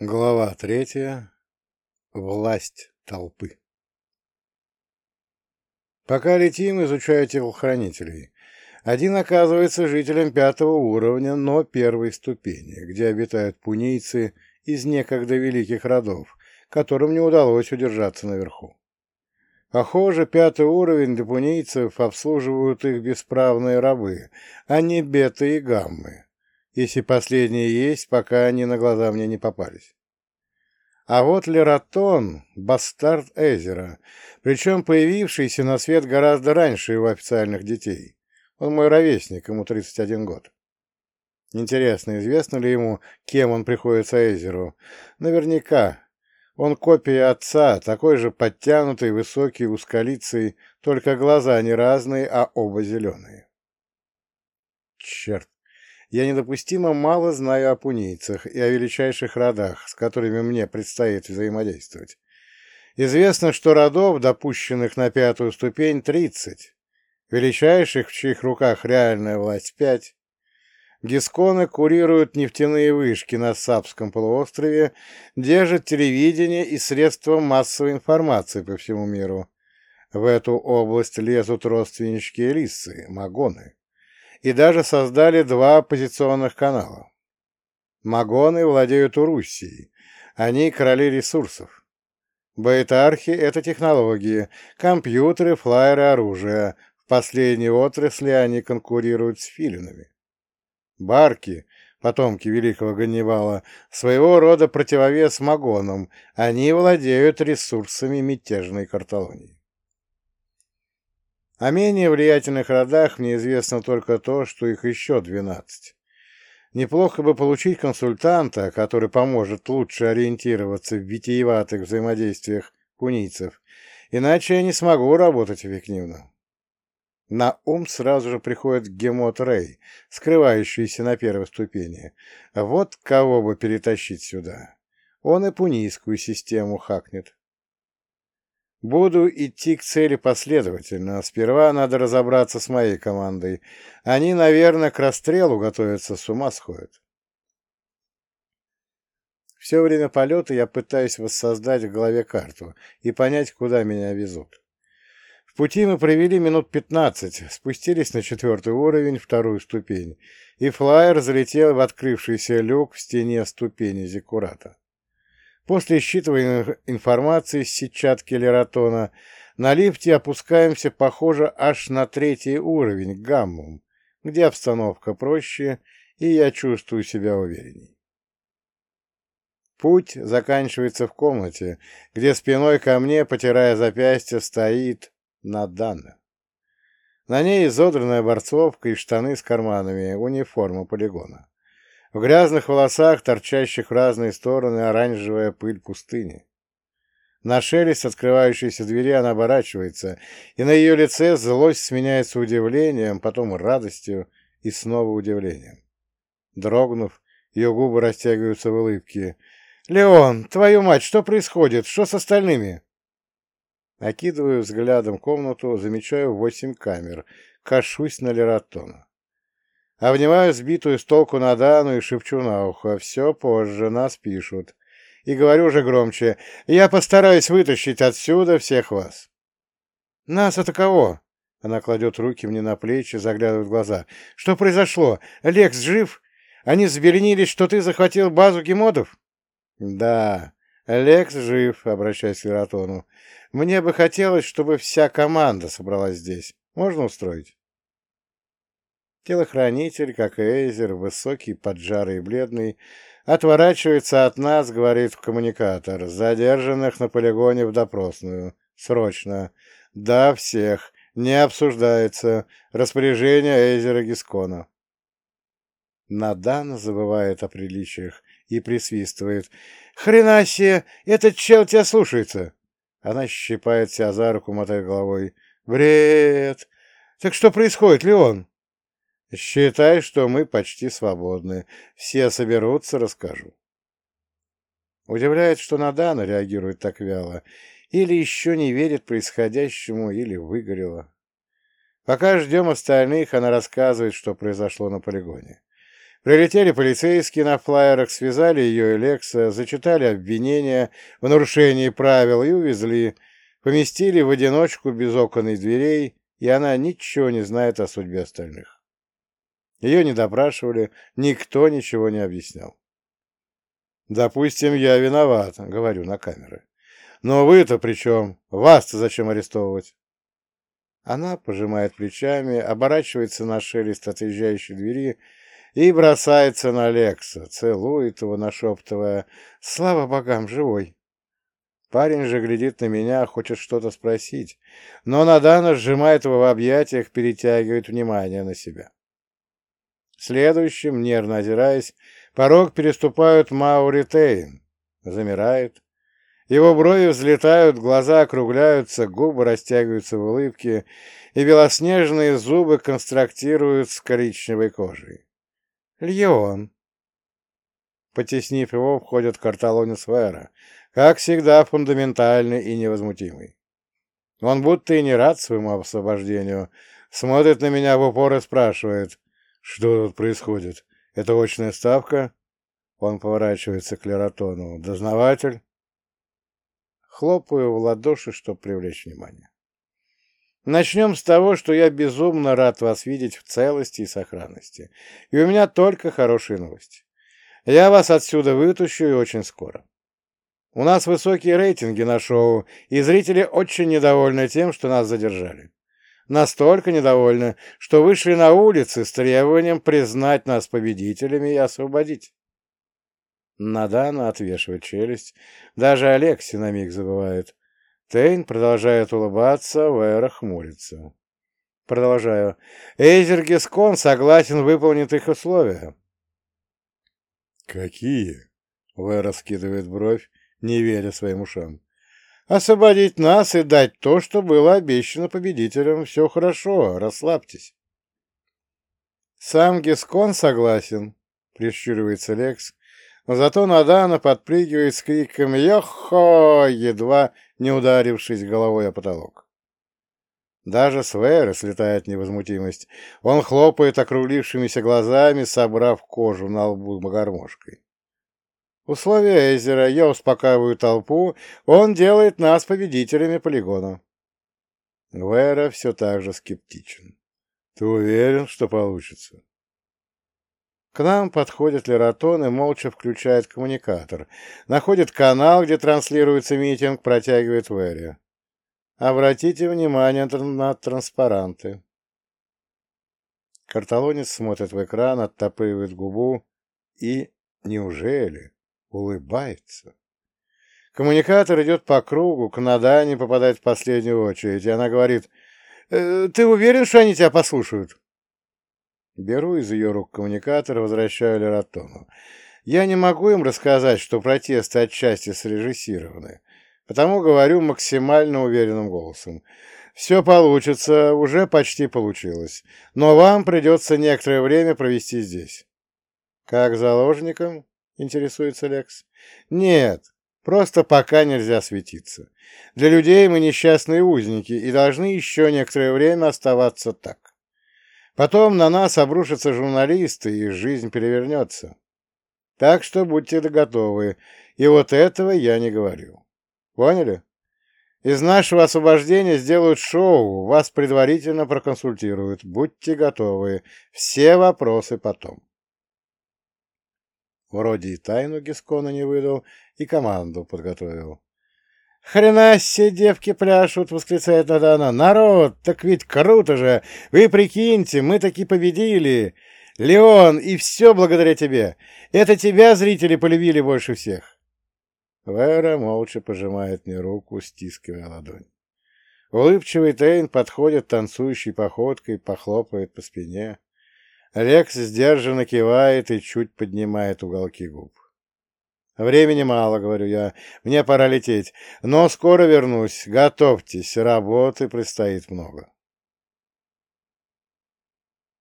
Глава третья. Власть толпы. Пока летим, изучаю телохранителей. Один оказывается жителем пятого уровня, но первой ступени, где обитают пунийцы из некогда великих родов, которым не удалось удержаться наверху. Похоже, пятый уровень для пунийцев обслуживают их бесправные рабы, а не беты и гаммы, если последние есть, пока они на глаза мне не попались. А вот Лератон — бастард Эзера, причем появившийся на свет гораздо раньше его официальных детей. Он мой ровесник, ему 31 год. Интересно, известно ли ему, кем он приходится Эзеру? Наверняка. Он копия отца, такой же подтянутый, высокий, узколицый, только глаза не разные, а оба зеленые. Черт, я недопустимо мало знаю о пунийцах и о величайших родах, с которыми мне предстоит взаимодействовать. Известно, что родов, допущенных на пятую ступень, тридцать, величайших, в чьих руках реальная власть, пять. Гисконы курируют нефтяные вышки на Сапском полуострове, держат телевидение и средства массовой информации по всему миру. В эту область лезут родственнички Элиссы, магоны и даже создали два оппозиционных канала. Магоны владеют Уруссией, они короли ресурсов. Байтархи — это технологии, компьютеры, флайеры, оружие. В последней отрасли они конкурируют с филинами. Барки, потомки великого Ганнибала, своего рода противовес магонам, они владеют ресурсами мятежной Карталонии. О менее влиятельных родах мне известно только то, что их еще двенадцать. Неплохо бы получить консультанта, который поможет лучше ориентироваться в витиеватых взаимодействиях кунийцев, иначе я не смогу работать эффективно. На ум сразу же приходит Гемот Рей, скрывающийся на первой ступени. Вот кого бы перетащить сюда. Он и пунийскую систему хакнет. Буду идти к цели последовательно. Сперва надо разобраться с моей командой. Они, наверное, к расстрелу готовятся, с ума сходят. Все время полета я пытаюсь воссоздать в голове карту и понять, куда меня везут. В пути мы провели минут пятнадцать, спустились на четвертый уровень, вторую ступень, и флайер залетел в открывшийся люк в стене ступени Зиккурата. После считывания информации с сетчатки Лератона на лифте опускаемся, похоже, аж на третий уровень, гаммум, где обстановка проще, и я чувствую себя уверенней. Путь заканчивается в комнате, где спиной ко мне, потирая запястье, стоит Надана. На ней изодранная борцовка и штаны с карманами, униформа полигона. В грязных волосах, торчащих в разные стороны, оранжевая пыль пустыни. На шелест открывающейся двери она оборачивается, и на ее лице злость сменяется удивлением, потом радостью и снова удивлением. Дрогнув, ее губы растягиваются в улыбке. «Леон, твою мать, что происходит? Что с остальными?» Окидываю взглядом комнату, замечаю восемь камер, кашусь на Лератона. Обнимаю сбитую с толку Надану и шепчу на ухо. Все позже, нас пишут. И говорю уже громче. Я постараюсь вытащить отсюда всех вас. Нас это кого? Она кладет руки мне на плечи, заглядывает в глаза. Что произошло? Лекс жив? Они забеленились, что ты захватил базу гемодов? Да, Лекс жив, обращаясь к Вератону. Мне бы хотелось, чтобы вся команда собралась здесь. Можно устроить? Телохранитель, как и Эйзер, высокий, поджарый и бледный, отворачивается от нас, говорит в коммуникатор. Задержанных на полигоне в допросную. Срочно. Да, всех. Не обсуждается. Распоряжение Эйзера Гискона. Надан забывает о приличиях и присвистывает. «Хрена себе! Этот чел тебя слушается!» Она щипает себя за руку, мотает головой. «Бред! Так что происходит, Леон?» Считай, что мы почти свободны. Все соберутся, расскажу. Удивляет, что Надана реагирует так вяло. Или еще не верит происходящему, или выгорела. Пока ждем остальных, она рассказывает, что произошло на полигоне. Прилетели полицейские на флайерах, связали ее и Лекса, зачитали обвинения в нарушении правил и увезли, поместили в одиночку без окон и дверей, и она ничего не знает о судьбе остальных. Ее не допрашивали, никто ничего не объяснял. «Допустим, я виноват», — говорю на камеры. «Но вы-то при чем? Вас-то зачем арестовывать?» Она пожимает плечами, оборачивается на шелест отъезжающей двери и бросается на Лекса, целует его, нашептывая «Слава богам, живой!». Парень же глядит на меня, хочет что-то спросить, но Надана сжимает его в объятиях, перетягивает внимание на себя. Следующим, нервно озираясь, порог переступают Маури Тейн. Замирает. Его брови взлетают, глаза округляются, губы растягиваются в улыбке, и белоснежные зубы констрактируют с коричневой кожей. Льеон. Потеснив его, входит Карталонис Вера, как всегда фундаментальный и невозмутимый. Он будто и не рад своему освобождению, смотрит на меня в упор и спрашивает, что тут происходит? Это очная ставка? Он поворачивается к Лератону. Дознаватель? Хлопаю в ладоши, чтобы привлечь внимание. Начнем с того, что я безумно рад вас видеть в целости и сохранности. И у меня только хорошие новости. Я вас отсюда вытащу и очень скоро. У нас высокие рейтинги на шоу, и зрители очень недовольны тем, что нас задержали настолько недовольны, что вышли на улицы с требованием признать нас победителями и освободить. Надана отвешивает челюсть, даже Алекси на миг забывает. Тейн продолжает улыбаться, Вэра хмурится. Продолжаю. Эйзер Гискон согласен выполнить их условия. «Какие?» — Вэра скидывает бровь, не веря своим ушам освободить нас и дать то, что было обещано победителям. Все хорошо, расслабьтесь. Сам Гискон согласен, прищуривается Лекс, но зато Надана подпрыгивает с криком «Йохо!», едва не ударившись головой о потолок. Даже с слетает невозмутимость. Он хлопает округлившимися глазами, собрав кожу на лбу гармошкой. Условия Эйзера, я успокаиваю толпу, он делает нас победителями полигона. Вера все так же скептичен. Ты уверен, что получится? К нам подходит Лератон и молча включает коммуникатор. Находит канал, где транслируется митинг, протягивает Вере. Обратите внимание на транспаранты. Карталонец смотрит в экран, оттопыривает губу и... Неужели? Улыбается. Коммуникатор идет по кругу, к Надане попадает в последнюю очередь, и она говорит, «Э, «Ты уверен, что они тебя послушают?» Беру из ее рук коммуникатор, возвращаю Лератону. Я не могу им рассказать, что протесты отчасти срежиссированы, потому говорю максимально уверенным голосом. Все получится, уже почти получилось, но вам придется некоторое время провести здесь. Как заложником? — интересуется Лекс. «Нет, просто пока нельзя светиться. Для людей мы несчастные узники и должны еще некоторое время оставаться так. Потом на нас обрушатся журналисты, и жизнь перевернется. Так что будьте готовы, и вот этого я не говорю. Поняли? Из нашего освобождения сделают шоу, вас предварительно проконсультируют. Будьте готовы. Все вопросы потом. Вроде и тайну Гискона не выдал, и команду подготовил. «Хрена себе девки пляшут!» — восклицает Надана. «Народ, так ведь круто же! Вы прикиньте, мы таки победили! Леон, и все благодаря тебе! Это тебя зрители полюбили больше всех!» Вера молча пожимает мне руку, стискивая ладонь. Улыбчивый Тейн подходит танцующей походкой, похлопает по спине. Лекс сдержанно кивает и чуть поднимает уголки губ. «Времени мало, — говорю я, — мне пора лететь, но скоро вернусь. Готовьтесь, работы предстоит много».